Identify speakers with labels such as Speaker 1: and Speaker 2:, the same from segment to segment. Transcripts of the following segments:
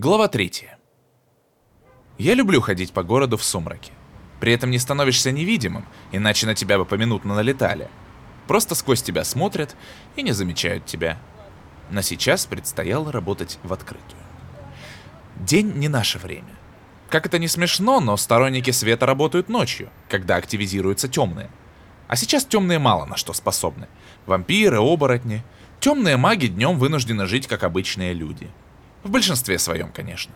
Speaker 1: Глава 3. Я люблю ходить по городу в сумраке. При этом не становишься невидимым, иначе на тебя бы поминутно налетали. Просто сквозь тебя смотрят и не замечают тебя. Но сейчас предстояло работать в открытую. День не наше время. Как это не смешно, но сторонники света работают ночью, когда активизируются темные. А сейчас темные мало на что способны. Вампиры, оборотни. Темные маги днем вынуждены жить как обычные люди. В большинстве своем, конечно.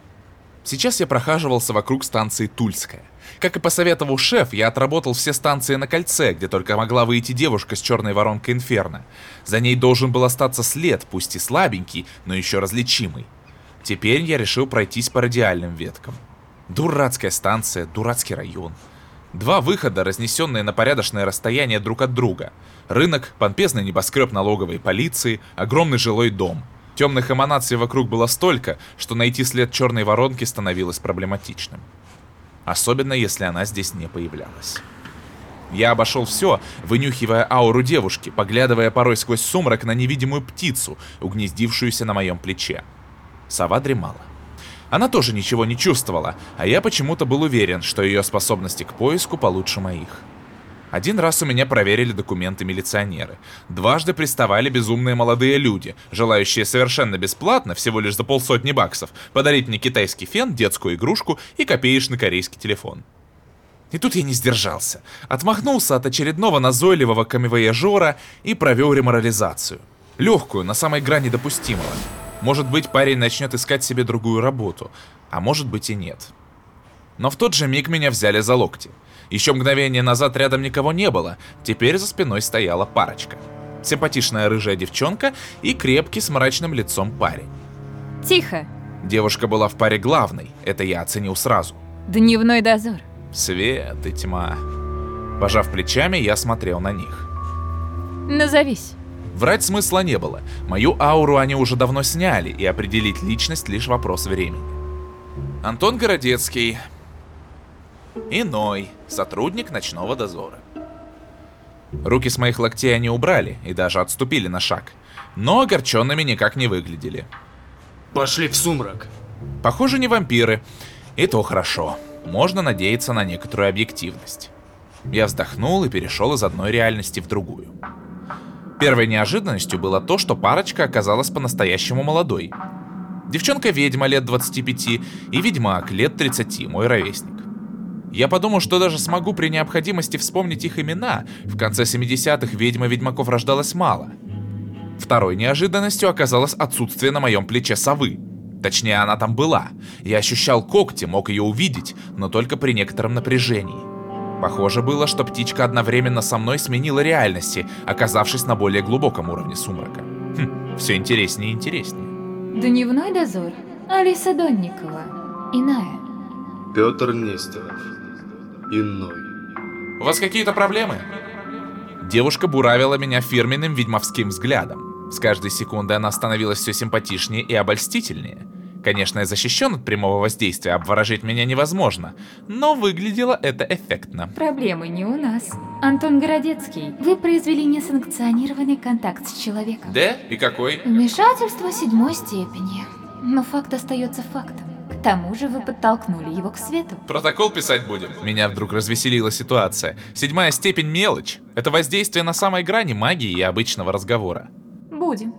Speaker 1: Сейчас я прохаживался вокруг станции Тульская. Как и посоветовал шеф, я отработал все станции на кольце, где только могла выйти девушка с черной воронкой Инферно. За ней должен был остаться след, пусть и слабенький, но еще различимый. Теперь я решил пройтись по радиальным веткам. Дурацкая станция, дурацкий район. Два выхода, разнесенные на порядочное расстояние друг от друга. Рынок, помпезный небоскреб налоговой полиции, огромный жилой дом — Темных эманаций вокруг было столько, что найти след черной воронки становилось проблематичным. Особенно, если она здесь не появлялась. Я обошел все, вынюхивая ауру девушки, поглядывая порой сквозь сумрак на невидимую птицу, угнездившуюся на моем плече. Сова дремала. Она тоже ничего не чувствовала, а я почему-то был уверен, что ее способности к поиску получше моих. Один раз у меня проверили документы милиционеры. Дважды приставали безумные молодые люди, желающие совершенно бесплатно, всего лишь за полсотни баксов, подарить мне китайский фен, детскую игрушку и копеечный корейский телефон. И тут я не сдержался. Отмахнулся от очередного назойливого камевояжора и провел реморализацию. Легкую, на самой грани допустимого. Может быть, парень начнет искать себе другую работу, а может быть и нет. Но в тот же миг меня взяли за локти. Еще мгновение назад рядом никого не было, теперь за спиной стояла парочка. Симпатичная рыжая девчонка и крепкий с мрачным лицом парень.
Speaker 2: Тихо.
Speaker 1: Девушка была в паре главной, это я оценил сразу.
Speaker 2: Дневной дозор.
Speaker 1: Свет и тьма. Пожав плечами, я смотрел на них.
Speaker 2: Назовись.
Speaker 1: Врать смысла не было. Мою ауру они уже давно сняли, и определить личность лишь вопрос времени. Антон Городецкий, Иной, сотрудник ночного дозора. Руки с моих локтей они убрали и даже отступили на шаг, но огорченными никак не выглядели.
Speaker 3: Пошли в сумрак.
Speaker 1: Похоже, не вампиры. И то хорошо. Можно надеяться на некоторую объективность. Я вздохнул и перешел из одной реальности в другую. Первой неожиданностью было то, что парочка оказалась по-настоящему молодой. Девчонка-ведьма лет 25 и ведьмак лет 30, мой ровесник. Я подумал, что даже смогу при необходимости вспомнить их имена. В конце 70-х ведьма ведьмаков рождалось мало. Второй неожиданностью оказалось отсутствие на моем плече совы. Точнее, она там была. Я ощущал когти, мог ее увидеть, но только при некотором напряжении. Похоже было, что птичка одновременно со мной сменила реальности, оказавшись на более глубоком уровне сумрака. Хм, все интереснее и интереснее.
Speaker 2: Дневной дозор. Алиса Донникова. Иная.
Speaker 3: Петр Нестеров иной.
Speaker 1: У вас какие-то проблемы? Девушка буравила меня фирменным ведьмовским взглядом. С каждой секундой она становилась все симпатичнее и обольстительнее. Конечно, я защищен от прямого воздействия, обворожить меня невозможно, но выглядело это эффектно.
Speaker 2: Проблемы не у нас. Антон Городецкий, вы произвели несанкционированный контакт с человеком.
Speaker 1: Да? И какой?
Speaker 2: Вмешательство седьмой степени. Но факт остается фактом. К тому же вы подтолкнули его к свету.
Speaker 1: Протокол писать будем? Меня вдруг развеселила ситуация. Седьмая степень мелочь. Это воздействие на самой грани магии и обычного разговора.
Speaker 2: Будем.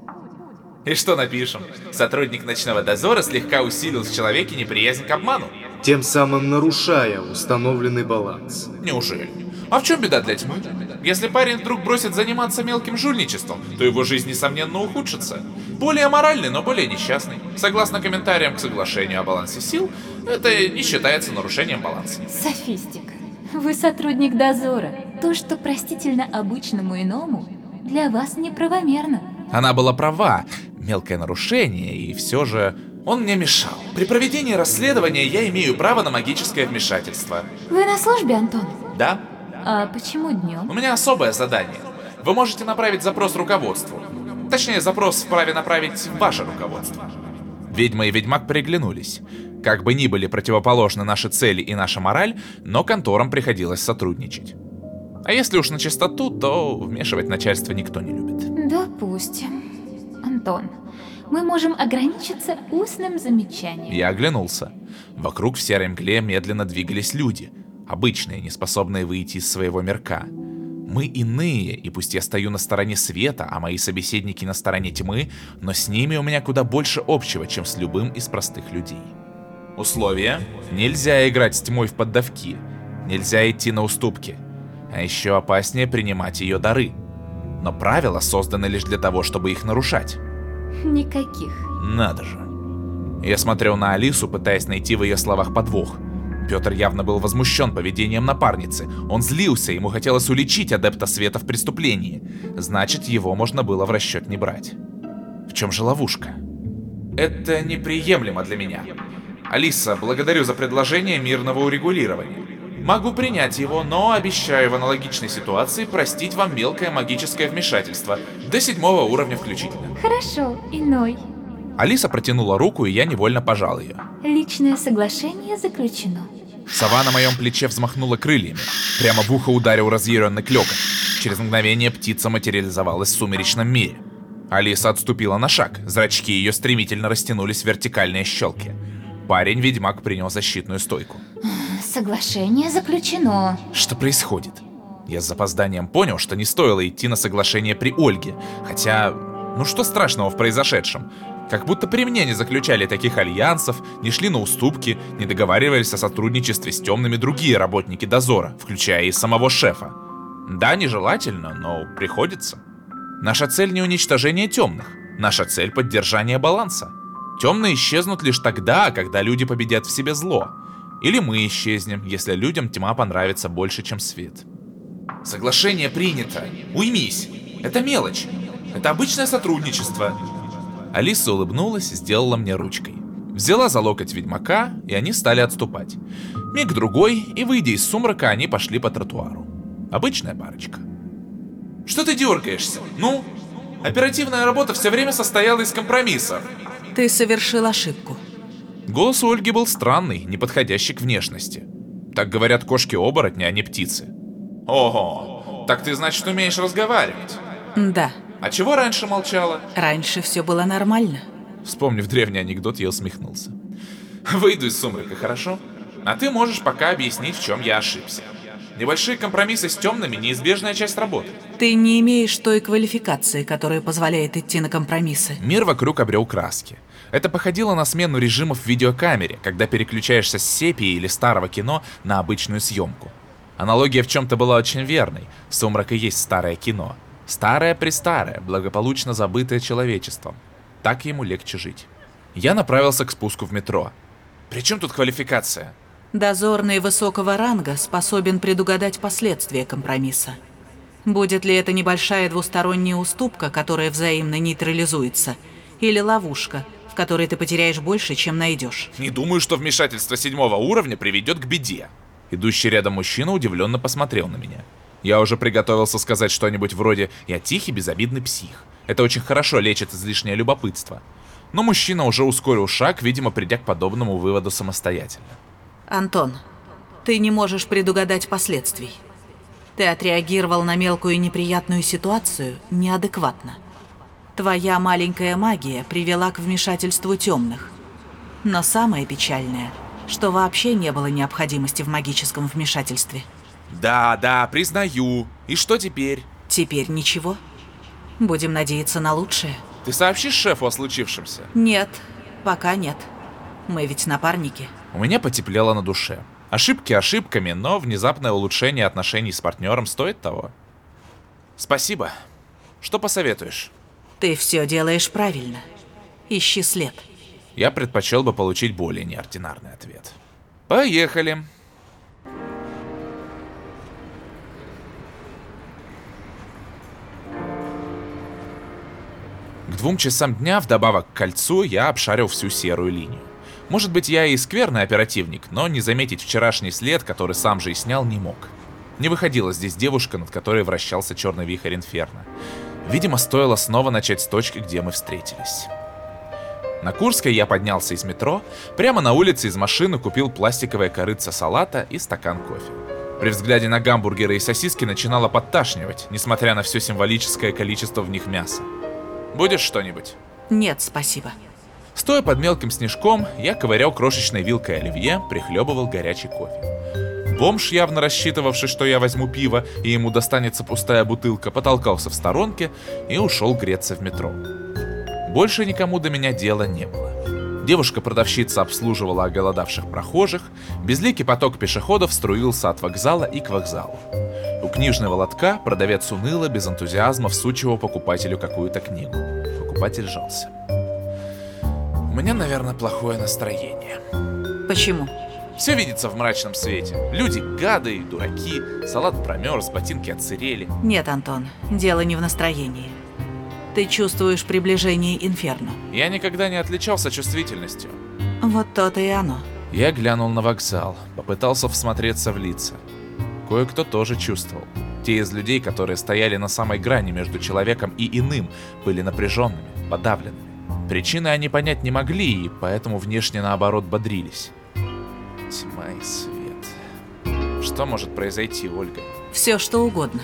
Speaker 1: И что напишем? Сотрудник ночного дозора слегка усилил в человеке неприязнь к обману.
Speaker 3: Тем самым нарушая установленный баланс.
Speaker 1: Неужели? А в чем беда для тьмы? Если парень вдруг бросит заниматься мелким жульничеством, то его жизнь, несомненно, ухудшится. Более моральный, но более несчастный. Согласно комментариям к соглашению о балансе сил, это не считается нарушением баланса.
Speaker 2: Софистика. Вы сотрудник дозора. То, что простительно обычному иному, для вас неправомерно.
Speaker 1: Она была права. Мелкое нарушение, и все же он мне мешал. При проведении расследования я имею право на магическое вмешательство.
Speaker 2: Вы на службе, Антон?
Speaker 1: Да.
Speaker 2: А почему днем?
Speaker 1: У меня особое задание. Вы можете направить запрос руководству. Точнее, запрос вправе направить ваше руководство. Ведьма и ведьмак приглянулись. Как бы ни были противоположны наши цели и наша мораль, но конторам приходилось сотрудничать. А если уж на чистоту, то вмешивать начальство никто не любит.
Speaker 2: Допустим. Антон, мы можем ограничиться устным замечанием.
Speaker 1: Я оглянулся. Вокруг в серой мгле медленно двигались люди, обычные, не способные выйти из своего мирка. Мы иные, и пусть я стою на стороне света, а мои собеседники на стороне тьмы, но с ними у меня куда больше общего, чем с любым из простых людей. Условия. Нельзя играть с тьмой в поддавки. Нельзя идти на уступки. А еще опаснее принимать ее дары. Но правила созданы лишь для того, чтобы их нарушать.
Speaker 2: Никаких.
Speaker 1: Надо же. Я смотрел на Алису, пытаясь найти в ее словах подвох. Петр явно был возмущен поведением напарницы. Он злился, ему хотелось уличить адепта света в преступлении. Значит, его можно было в расчет не брать. В чем же ловушка? Это неприемлемо для меня. Алиса, благодарю за предложение мирного урегулирования. Могу принять его, но обещаю в аналогичной ситуации простить вам мелкое магическое вмешательство, до седьмого уровня включительно.
Speaker 2: Хорошо, иной.
Speaker 1: Алиса протянула руку, и я невольно пожал ее.
Speaker 2: Личное соглашение заключено.
Speaker 1: Сова на моем плече взмахнула крыльями. Прямо в ухо ударил разъяренный клёкот. Через мгновение птица материализовалась в сумеречном мире. Алиса отступила на шаг, зрачки ее стремительно растянулись в вертикальные щелки. Парень-ведьмак принял защитную стойку.
Speaker 2: Соглашение заключено.
Speaker 1: Что происходит? Я с запозданием понял, что не стоило идти на соглашение при Ольге. Хотя, ну что страшного в произошедшем? Как будто при мне не заключали таких альянсов, не шли на уступки, не договаривались о сотрудничестве с темными другие работники дозора, включая и самого шефа. Да, нежелательно, но приходится. Наша цель не уничтожение темных. Наша цель поддержание баланса. Темные исчезнут лишь тогда, когда люди победят в себе зло. Или мы исчезнем, если людям тьма понравится больше, чем свет. Соглашение принято. Уймись. Это мелочь. Это обычное сотрудничество. Алиса улыбнулась и сделала мне ручкой. Взяла за локоть ведьмака, и они стали отступать. Миг-другой, и выйдя из сумрака, они пошли по тротуару. Обычная парочка. Что ты дергаешься? Ну? Оперативная работа все время состояла из компромиссов.
Speaker 4: Ты совершил ошибку.
Speaker 1: Голос у Ольги был странный, не подходящий к внешности. Так говорят кошки-оборотни, а не птицы. Ого, так ты, значит, умеешь разговаривать?
Speaker 4: Да,
Speaker 1: А чего раньше молчала?
Speaker 4: раньше все было нормально.
Speaker 1: Вспомнив древний анекдот, я усмехнулся. Выйду из сумрака, хорошо? А ты можешь пока объяснить, в чем я ошибся. Небольшие компромиссы с темными – неизбежная часть работы.
Speaker 4: Ты не имеешь той квалификации, которая позволяет идти на компромиссы.
Speaker 1: Мир вокруг обрел краски. Это походило на смену режимов в видеокамере, когда переключаешься с сепии или старого кино на обычную съемку. Аналогия в чем-то была очень верной. Сумрак и есть старое кино. Старое-престарое, благополучно забытое человечеством. Так ему легче жить. Я направился к спуску в метро. При чем тут квалификация?
Speaker 4: Дозорный высокого ранга способен предугадать последствия компромисса. Будет ли это небольшая двусторонняя уступка, которая взаимно нейтрализуется, или ловушка, в которой ты потеряешь больше, чем найдешь?
Speaker 1: Не думаю, что вмешательство седьмого уровня приведет к беде. Идущий рядом мужчина удивленно посмотрел на меня. Я уже приготовился сказать что-нибудь вроде «Я тихий, безобидный псих». Это очень хорошо лечит излишнее любопытство. Но мужчина уже ускорил шаг, видимо, придя к подобному выводу самостоятельно.
Speaker 4: Антон, ты не можешь предугадать последствий. Ты отреагировал на мелкую неприятную ситуацию неадекватно. Твоя маленькая магия привела к вмешательству темных. Но самое печальное, что вообще не было необходимости в магическом вмешательстве.
Speaker 1: Да, да, признаю. И что теперь?
Speaker 4: Теперь ничего. Будем надеяться на лучшее.
Speaker 1: Ты сообщишь шефу о случившемся?
Speaker 4: Нет, пока нет. Мы ведь напарники.
Speaker 1: У меня потеплело на душе. Ошибки ошибками, но внезапное улучшение отношений с партнером стоит того. Спасибо. Что посоветуешь?
Speaker 4: Ты все делаешь правильно. Ищи след.
Speaker 1: Я предпочел бы получить более неординарный ответ. Поехали. К двум часам дня, вдобавок к кольцу, я обшарил всю серую линию. Может быть, я и скверный оперативник, но не заметить вчерашний след, который сам же и снял, не мог. Не выходила здесь девушка, над которой вращался черный вихрь Инферно. Видимо, стоило снова начать с точки, где мы встретились. На Курской я поднялся из метро, прямо на улице из машины купил пластиковое корыце салата и стакан кофе. При взгляде на гамбургеры и сосиски начинало подташнивать, несмотря на все символическое количество в них мяса. Будешь что-нибудь?
Speaker 4: Нет, спасибо.
Speaker 1: Стоя под мелким снежком, я ковырял крошечной вилкой оливье, прихлебывал горячий кофе. Бомж, явно рассчитывавший, что я возьму пиво и ему достанется пустая бутылка, потолкался в сторонке и ушел греться в метро. Больше никому до меня дела не было. Девушка-продавщица обслуживала оголодавших прохожих, безликий поток пешеходов струился от вокзала и к вокзалу. Книжного лотка продавец уныло, без энтузиазма всучивал покупателю какую-то книгу. Покупатель жался. У меня, наверное, плохое настроение.
Speaker 4: Почему?
Speaker 1: Все видится в мрачном свете. Люди гады и дураки, салат промерз, ботинки отсырели.
Speaker 4: Нет, Антон, дело не в настроении. Ты чувствуешь приближение инферно.
Speaker 1: Я никогда не отличался чувствительностью.
Speaker 4: Вот то-то и оно.
Speaker 1: Я глянул на вокзал, попытался всмотреться в лица. Кое-кто тоже чувствовал. Те из людей, которые стояли на самой грани между человеком и иным, были напряженными, подавленными. Причины они понять не могли, и поэтому внешне наоборот бодрились. Тьма и свет. Что может произойти, Ольга?
Speaker 4: Все что угодно.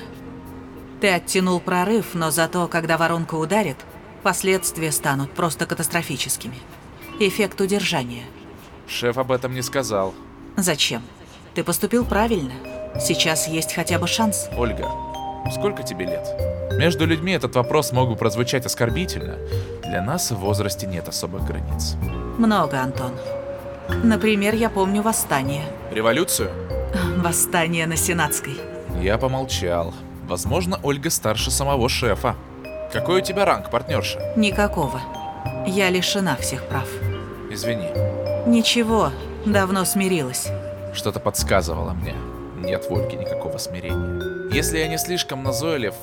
Speaker 4: Ты оттянул прорыв, но зато, когда воронка ударит, последствия станут просто катастрофическими. Эффект удержания.
Speaker 1: Шеф об этом не сказал.
Speaker 4: Зачем? Ты поступил правильно. Сейчас есть хотя бы шанс.
Speaker 1: Ольга, сколько тебе лет? Между людьми этот вопрос мог бы прозвучать оскорбительно. Для нас в возрасте нет особых границ.
Speaker 4: Много, Антон. Например, я помню восстание.
Speaker 1: Революцию?
Speaker 4: Восстание на Сенатской.
Speaker 1: Я помолчал. Возможно, Ольга старше самого шефа. Какой у тебя ранг, партнерша?
Speaker 4: Никакого. Я лишена всех прав.
Speaker 1: Извини.
Speaker 4: Ничего, давно смирилась.
Speaker 1: Что-то подсказывало мне. Нет в Ольге никакого смирения. Если я не слишком назойлив,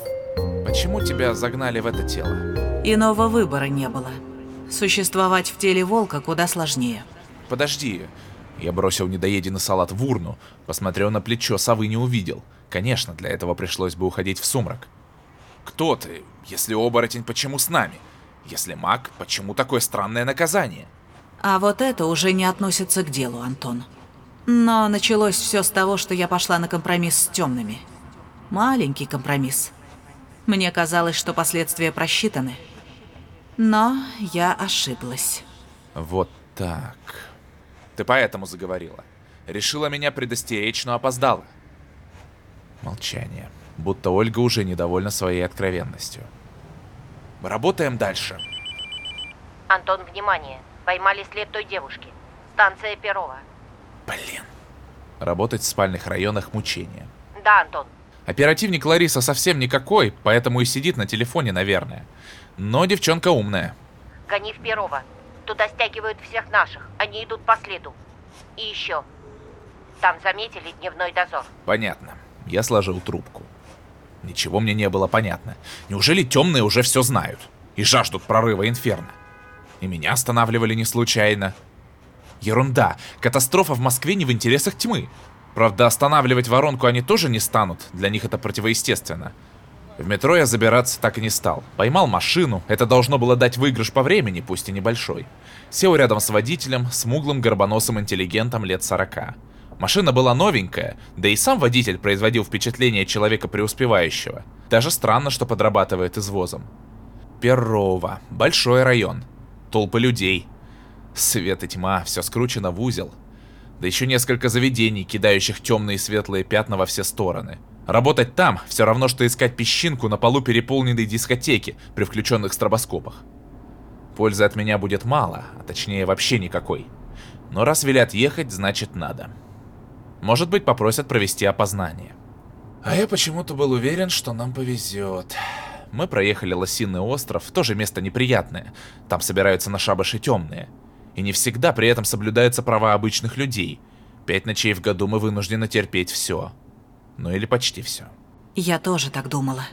Speaker 1: почему тебя загнали в это тело?
Speaker 4: Иного выбора не было. Существовать в теле волка куда сложнее.
Speaker 1: Подожди. Я бросил недоеденный салат в урну, посмотрел на плечо, совы не увидел. Конечно, для этого пришлось бы уходить в сумрак. Кто ты? Если оборотень, почему с нами? Если маг, почему такое странное наказание?
Speaker 4: А вот это уже не относится к делу, Антон. Но началось все с того, что я пошла на компромисс с темными. Маленький компромисс. Мне казалось, что последствия просчитаны. Но я ошиблась.
Speaker 1: Вот так. Ты поэтому заговорила. Решила меня предостеречь, но опоздала. Молчание. Будто Ольга уже недовольна своей откровенностью. Работаем дальше.
Speaker 5: Антон, внимание. Поймали след той девушки. Станция Перова.
Speaker 1: Блин. Работать в спальных районах мучение.
Speaker 5: Да, Антон.
Speaker 1: Оперативник Лариса совсем никакой, поэтому и сидит на телефоне, наверное. Но девчонка умная.
Speaker 5: Гони в Перова. Туда стягивают всех наших. Они идут по следу. И еще. Там заметили дневной дозор.
Speaker 1: Понятно. Я сложил трубку. Ничего мне не было понятно. Неужели темные уже все знают? И жаждут прорыва Инферно? И меня останавливали не случайно. Ерунда. Катастрофа в Москве не в интересах тьмы. Правда, останавливать воронку они тоже не станут. Для них это противоестественно. В метро я забираться так и не стал. Поймал машину, это должно было дать выигрыш по времени, пусть и небольшой. Сел рядом с водителем, смуглым горбоносым интеллигентом лет 40. Машина была новенькая, да и сам водитель производил впечатление человека преуспевающего. Даже странно, что подрабатывает извозом. Перово. Большой район. Толпы людей. Свет и тьма, все скручено в узел. Да еще несколько заведений, кидающих темные и светлые пятна во все стороны. Работать там все равно, что искать песчинку на полу переполненной дискотеки при включенных стробоскопах. Пользы от меня будет мало, а точнее вообще никакой. Но раз велят ехать, значит надо. Может быть, попросят провести опознание. А я почему-то был уверен, что нам повезет. Мы проехали Лосиный остров, тоже место неприятное. Там собираются на шабаши темные. И не всегда при этом соблюдаются права обычных людей. Пять ночей в году мы вынуждены терпеть все. Ну или почти все.
Speaker 4: Я тоже так думала.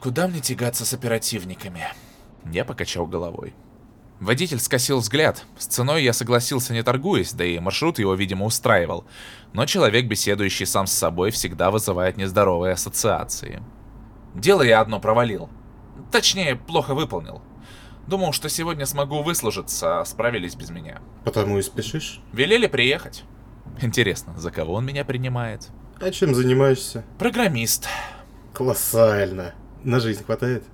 Speaker 1: Куда мне тягаться с оперативниками? Я покачал головой. Водитель скосил взгляд. С ценой я согласился не торгуясь, да и маршрут его, видимо, устраивал. Но человек, беседующий сам с собой, всегда вызывает нездоровые ассоциации. Дело я одно провалил. Точнее, плохо выполнил. Думал, что сегодня смогу выслужиться, а справились без меня.
Speaker 6: Потому и спешишь?
Speaker 1: Велели приехать. Интересно, за кого он меня принимает?
Speaker 6: А чем занимаешься?
Speaker 1: Программист.
Speaker 6: Колоссально. На жизнь хватает?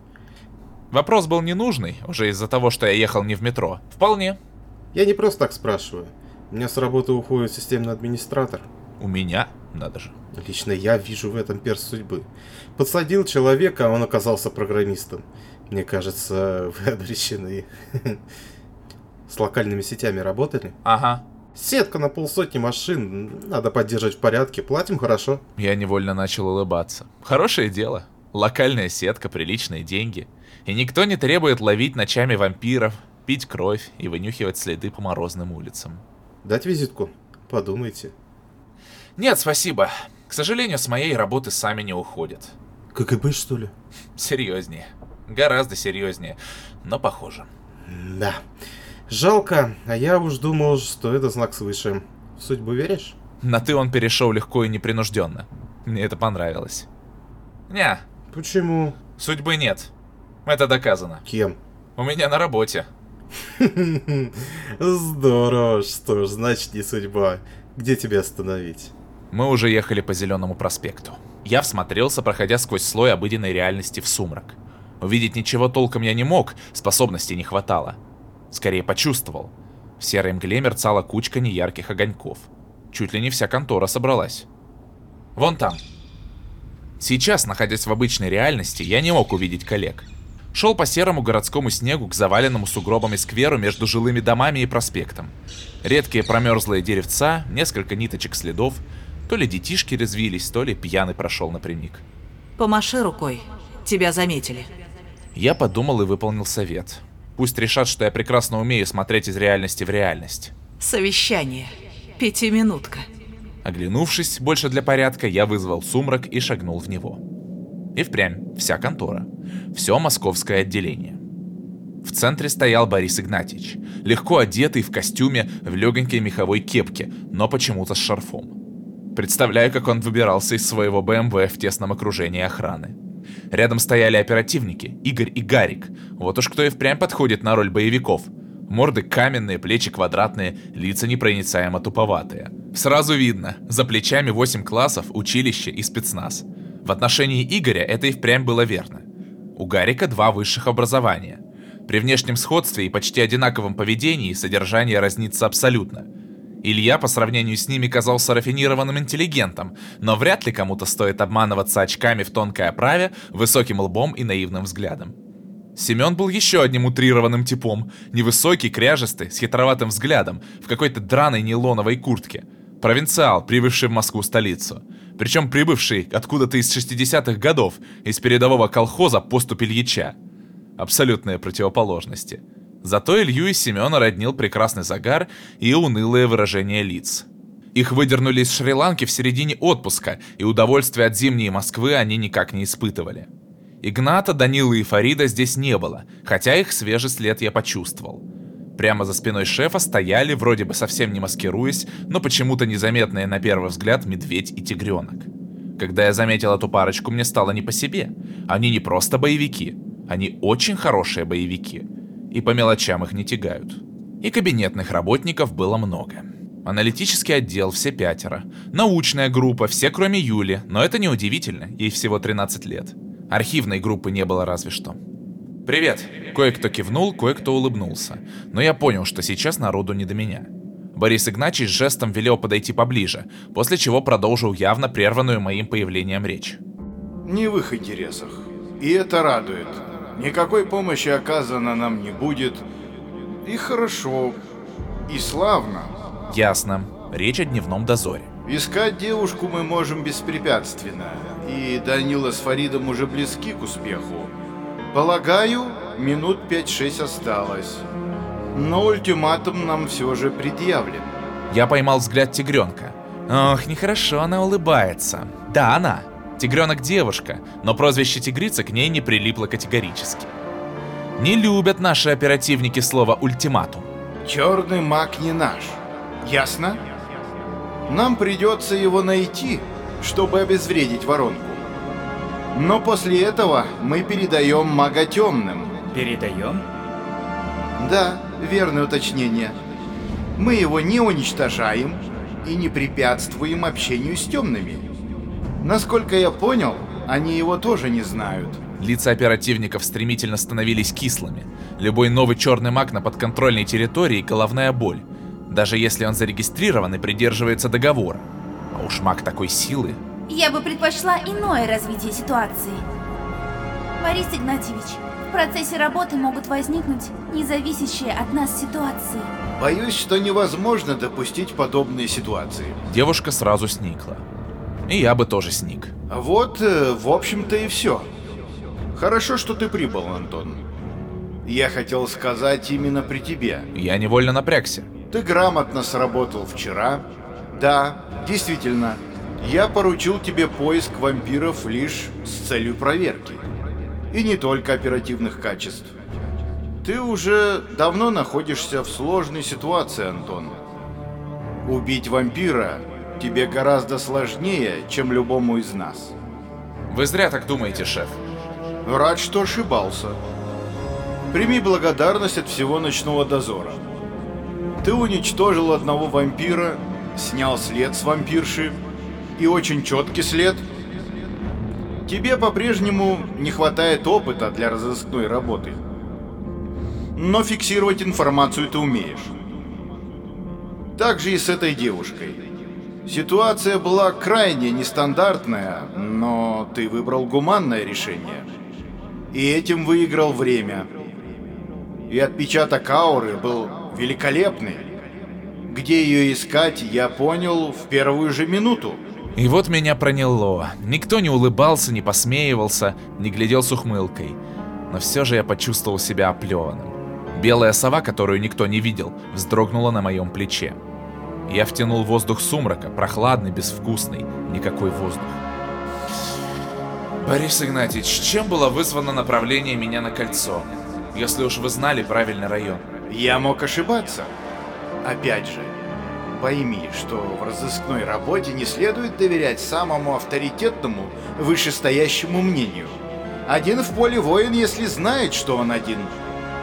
Speaker 1: Вопрос был ненужный, уже из-за того, что я ехал не в метро. Вполне.
Speaker 6: Я не просто так спрашиваю. У меня с работы уходит системный администратор.
Speaker 1: У меня? Надо же.
Speaker 6: Лично я вижу в этом перс судьбы. Подсадил человека, а он оказался программистом. Мне кажется, вы обречены. С локальными сетями работали?
Speaker 1: Ага.
Speaker 6: Сетка на полсотни машин, надо поддерживать в порядке, платим хорошо.
Speaker 1: Я невольно начал улыбаться. Хорошее дело. Локальная сетка, приличные деньги. И никто не требует ловить ночами вампиров, пить кровь и вынюхивать следы по морозным улицам.
Speaker 6: Дать визитку? Подумайте.
Speaker 1: Нет, спасибо. К сожалению, с моей работы сами не уходят.
Speaker 6: КГБ, что ли?
Speaker 1: Серьезнее. Гораздо серьезнее. Но похоже.
Speaker 6: Да. Жалко, а я уж думал, что это знак свыше. В судьбу веришь?
Speaker 1: На ты он перешел легко и непринужденно. Мне это понравилось. Не,
Speaker 6: Почему?
Speaker 1: судьбы нет. Это доказано.
Speaker 6: Кем?
Speaker 1: У меня на работе.
Speaker 6: Здорово, что ж, значит не судьба. Где тебя остановить?
Speaker 1: Мы уже ехали по Зеленому проспекту. Я всмотрелся, проходя сквозь слой обыденной реальности в сумрак. Увидеть ничего толком я не мог, способностей не хватало. Скорее почувствовал. В серой мгле мерцала кучка неярких огоньков. Чуть ли не вся контора собралась. Вон там. Сейчас, находясь в обычной реальности, я не мог увидеть коллег. Шел по серому городскому снегу к заваленному сугробами скверу между жилыми домами и проспектом. Редкие промерзлые деревца, несколько ниточек следов, то ли детишки резвились, то ли пьяный прошел напрямик.
Speaker 4: Помаши рукой. Тебя заметили.
Speaker 1: Я подумал и выполнил совет. Пусть решат, что я прекрасно умею смотреть из реальности в реальность.
Speaker 4: Совещание. Пятиминутка.
Speaker 1: Оглянувшись, больше для порядка, я вызвал сумрак и шагнул в него. И впрямь, вся контора. Все московское отделение. В центре стоял Борис Игнатьевич, легко одетый в костюме, в легонькой меховой кепке, но почему-то с шарфом. Представляю, как он выбирался из своего БМВ в тесном окружении охраны. Рядом стояли оперативники, Игорь и Гарик. Вот уж кто и впрямь подходит на роль боевиков. Морды каменные, плечи квадратные, лица непроницаемо туповатые. Сразу видно, за плечами 8 классов, училище и спецназ. В отношении Игоря это и впрямь было верно. У Гарика два высших образования. При внешнем сходстве и почти одинаковом поведении содержание разнится абсолютно. Илья по сравнению с ними казался рафинированным интеллигентом, но вряд ли кому-то стоит обманываться очками в тонкой оправе, высоким лбом и наивным взглядом. Семен был еще одним утрированным типом, невысокий, кряжестый, с хитроватым взглядом, в какой-то драной нейлоновой куртке. Провинциал, прибывший в Москву столицу. Причем прибывший откуда-то из 60-х годов, из передового колхоза поступ Ильича. Абсолютные противоположности. Зато Илью и Семена роднил прекрасный загар и унылые выражения лиц. Их выдернули из Шри-Ланки в середине отпуска, и удовольствия от зимней Москвы они никак не испытывали. Игната, Данилы и Фарида здесь не было, хотя их свежий след я почувствовал. Прямо за спиной шефа стояли, вроде бы совсем не маскируясь, но почему-то незаметные на первый взгляд медведь и тигренок. Когда я заметил эту парочку, мне стало не по себе. Они не просто боевики, они очень хорошие боевики. И по мелочам их не тягают. И кабинетных работников было много. Аналитический отдел все пятеро. Научная группа все кроме Юли, но это не удивительно, ей всего 13 лет. Архивной группы не было разве что. «Привет!» Кое-кто кивнул, кое-кто улыбнулся. Но я понял, что сейчас народу не до меня. Борис Игнатьевич жестом велел подойти поближе, после чего продолжил явно прерванную моим появлением речь.
Speaker 7: Не в их интересах. И это радует. Никакой помощи оказано нам не будет. И хорошо. И славно.
Speaker 1: Ясно. Речь о дневном дозоре.
Speaker 7: Искать девушку мы можем беспрепятственно. И Данила с Фаридом уже близки к успеху. Полагаю, минут 5-6 осталось. Но ультиматум нам все же предъявлен.
Speaker 1: Я поймал взгляд тигренка. Ох, нехорошо она улыбается. Да, она. Тигренок девушка, но прозвище тигрица к ней не прилипло категорически. Не любят наши оперативники слово «ультиматум».
Speaker 7: Черный маг не наш. Ясно? Нам придется его найти, чтобы обезвредить воронку. Но после этого мы передаем мага темным.
Speaker 8: Передаем?
Speaker 7: Да, верное уточнение. Мы его не уничтожаем и не препятствуем общению с темными. Насколько я понял, они его тоже не знают.
Speaker 1: Лица оперативников стремительно становились кислыми. Любой новый черный маг на подконтрольной территории – головная боль. Даже если он зарегистрирован и придерживается договора. А уж маг такой силы.
Speaker 8: Я бы предпочла иное развитие ситуации. Борис Игнатьевич, в процессе работы могут возникнуть независящие от нас ситуации.
Speaker 7: Боюсь, что невозможно допустить подобные ситуации.
Speaker 1: Девушка сразу сникла. И я бы тоже сник.
Speaker 7: Вот, э, в общем-то и все. Хорошо, что ты прибыл, Антон. Я хотел сказать именно при тебе.
Speaker 1: Я невольно напрягся.
Speaker 7: Ты грамотно сработал вчера. Да, действительно. Я поручил тебе поиск вампиров лишь с целью проверки. И не только оперативных качеств. Ты уже давно находишься в сложной ситуации, Антон. Убить вампира тебе гораздо сложнее, чем любому из нас.
Speaker 1: Вы зря так думаете, шеф.
Speaker 7: Рад, что ошибался. Прими благодарность от всего ночного дозора. Ты уничтожил одного вампира, снял след с вампирши, и очень четкий след. Тебе по-прежнему не хватает опыта для разыскной работы. Но фиксировать информацию ты умеешь. Так же и с этой девушкой. Ситуация была крайне нестандартная, но ты выбрал гуманное решение. И этим выиграл время. И отпечаток ауры был великолепный. Где ее искать, я понял в первую же минуту.
Speaker 1: И вот меня проняло. Никто не улыбался, не посмеивался, не глядел с ухмылкой. Но все же я почувствовал себя оплеванным. Белая сова, которую никто не видел, вздрогнула на моем плече. Я втянул воздух сумрака, прохладный, безвкусный, никакой воздух. Борис Игнатьевич, чем было вызвано направление меня на кольцо? Если уж вы знали правильный район.
Speaker 7: Я мог ошибаться. Опять же, пойми, что в разыскной работе не следует доверять самому авторитетному, вышестоящему мнению. Один в поле воин, если знает, что он один.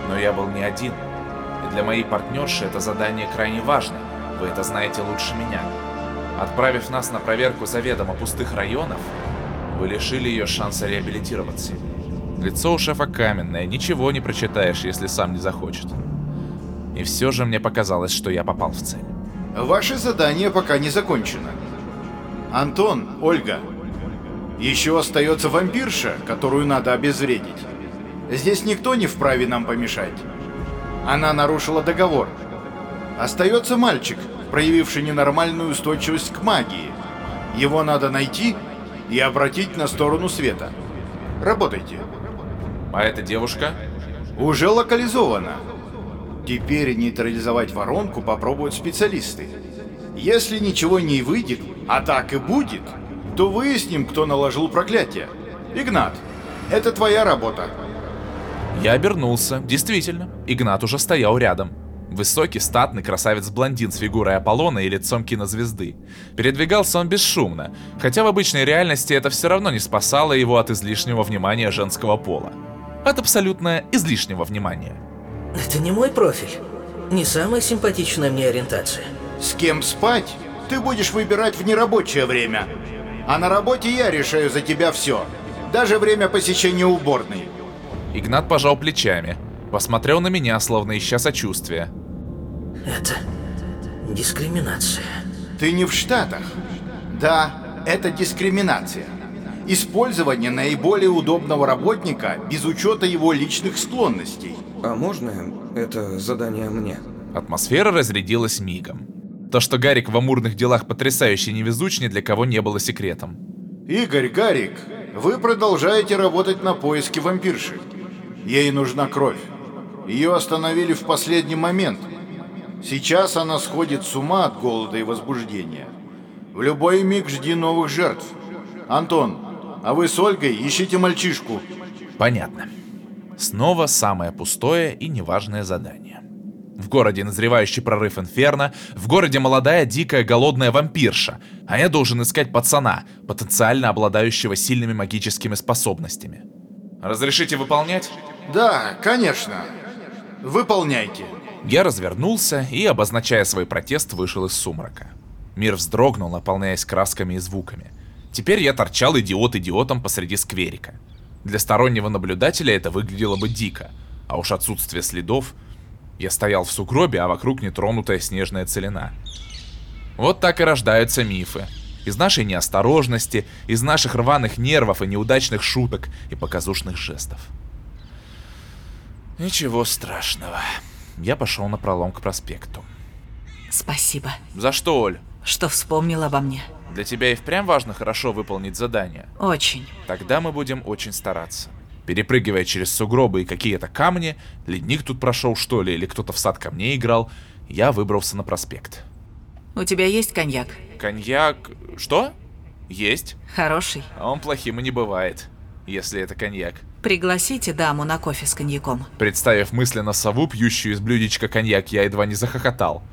Speaker 1: Но я был не один. И для моей партнерши это задание крайне важно. Вы это знаете лучше меня. Отправив нас на проверку заведомо пустых районов, вы лишили ее шанса реабилитироваться. Лицо у шефа каменное, ничего не прочитаешь, если сам не захочет. И все же мне показалось, что я попал в цель.
Speaker 7: Ваше задание пока не закончено. Антон, Ольга, еще остается вампирша, которую надо обезвредить. Здесь никто не вправе нам помешать. Она нарушила договор. Остается мальчик, проявивший ненормальную устойчивость к магии. Его надо найти и обратить на сторону света. Работайте.
Speaker 1: А эта девушка?
Speaker 7: Уже локализована. Теперь нейтрализовать воронку попробуют специалисты. Если ничего не выйдет, а так и будет, то выясним, кто наложил проклятие. Игнат, это твоя работа.
Speaker 1: Я обернулся. Действительно, Игнат уже стоял рядом. Высокий, статный красавец-блондин с фигурой Аполлона и лицом кинозвезды. Передвигался он бесшумно, хотя в обычной реальности это все равно не спасало его от излишнего внимания женского пола. От абсолютно излишнего внимания.
Speaker 9: Это не мой профиль. Не самая симпатичная мне ориентация.
Speaker 7: С кем спать, ты будешь выбирать в нерабочее время. А на работе я решаю за тебя все. Даже время посещения уборной.
Speaker 1: Игнат пожал плечами. Посмотрел на меня, словно ища сочувствия.
Speaker 9: Это дискриминация.
Speaker 7: Ты не в Штатах. Да, это дискриминация. Использование наиболее удобного работника без учета его личных склонностей.
Speaker 10: А можно это задание мне?
Speaker 1: Атмосфера разрядилась мигом. То, что Гарик в амурных делах потрясающе невезуч, ни для кого не было секретом.
Speaker 7: Игорь, Гарик, вы продолжаете работать на поиске вампирши. Ей нужна кровь. Ее остановили в последний момент. Сейчас она сходит с ума от голода и возбуждения. В любой миг жди новых жертв. Антон, а вы с Ольгой ищите мальчишку.
Speaker 1: Понятно. Снова самое пустое и неважное задание. В городе назревающий прорыв инферно, в городе молодая дикая голодная вампирша, а я должен искать пацана, потенциально обладающего сильными магическими способностями. Разрешите выполнять?
Speaker 7: Да, конечно. Выполняйте.
Speaker 1: Я развернулся и, обозначая свой протест, вышел из сумрака. Мир вздрогнул, наполняясь красками и звуками. Теперь я торчал идиот идиотом посреди скверика. Для стороннего наблюдателя это выглядело бы дико, а уж отсутствие следов... Я стоял в сугробе, а вокруг нетронутая снежная целина. Вот так и рождаются мифы. Из нашей неосторожности, из наших рваных нервов и неудачных шуток и показушных жестов. Ничего страшного. Я пошел на пролом к проспекту.
Speaker 4: Спасибо,
Speaker 1: За что, Оль?
Speaker 4: что вспомнил обо мне.
Speaker 1: Для тебя и впрямь важно хорошо выполнить задание.
Speaker 4: Очень.
Speaker 1: Тогда мы будем очень стараться. Перепрыгивая через сугробы и какие-то камни, ледник тут прошел что ли, или кто-то в сад камней играл, я выбрался на проспект.
Speaker 4: У тебя есть коньяк?
Speaker 1: Коньяк... Что? Есть.
Speaker 4: Хороший.
Speaker 1: А он плохим и не бывает, если это коньяк.
Speaker 4: Пригласите даму на кофе с коньяком.
Speaker 1: Представив мысленно сову, пьющую из блюдечка коньяк, я едва не захохотал.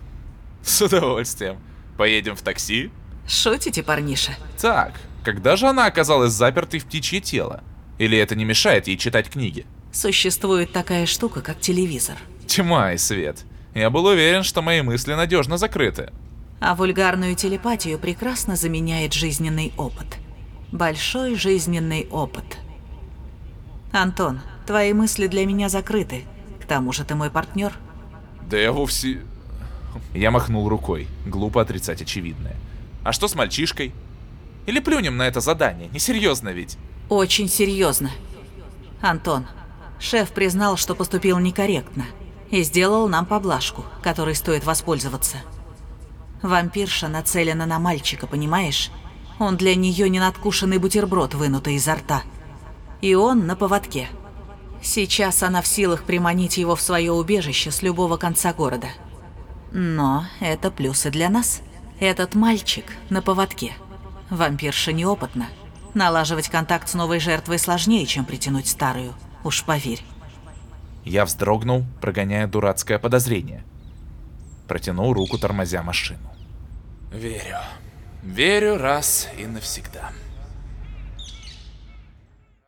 Speaker 1: С удовольствием. Поедем в такси?
Speaker 4: Шутите, парниша?
Speaker 1: Так, когда же она оказалась запертой в птичье тело? Или это не мешает ей читать книги?
Speaker 4: Существует такая штука, как телевизор.
Speaker 1: Тьма и свет. Я был уверен, что мои мысли надежно закрыты.
Speaker 4: А вульгарную телепатию прекрасно заменяет жизненный опыт. Большой жизненный опыт. Антон, твои мысли для меня закрыты. К тому же ты мой партнер.
Speaker 1: Да я вовсе... Я махнул рукой. Глупо отрицать очевидное. А что с мальчишкой? Или плюнем на это задание? Несерьезно ведь.
Speaker 4: Очень серьезно. Антон, шеф признал, что поступил некорректно и сделал нам поблажку, которой стоит воспользоваться. Вампирша нацелена на мальчика, понимаешь? Он для нее не надкушенный бутерброд, вынутый изо рта. И он на поводке. Сейчас она в силах приманить его в свое убежище с любого конца города. Но это плюсы для нас. Этот мальчик на поводке. Вампирша неопытна. Налаживать контакт с новой жертвой сложнее, чем притянуть старую. Уж поверь.
Speaker 1: Я вздрогнул, прогоняя дурацкое подозрение. Протянул руку, тормозя машину. Верю. Верю раз и навсегда.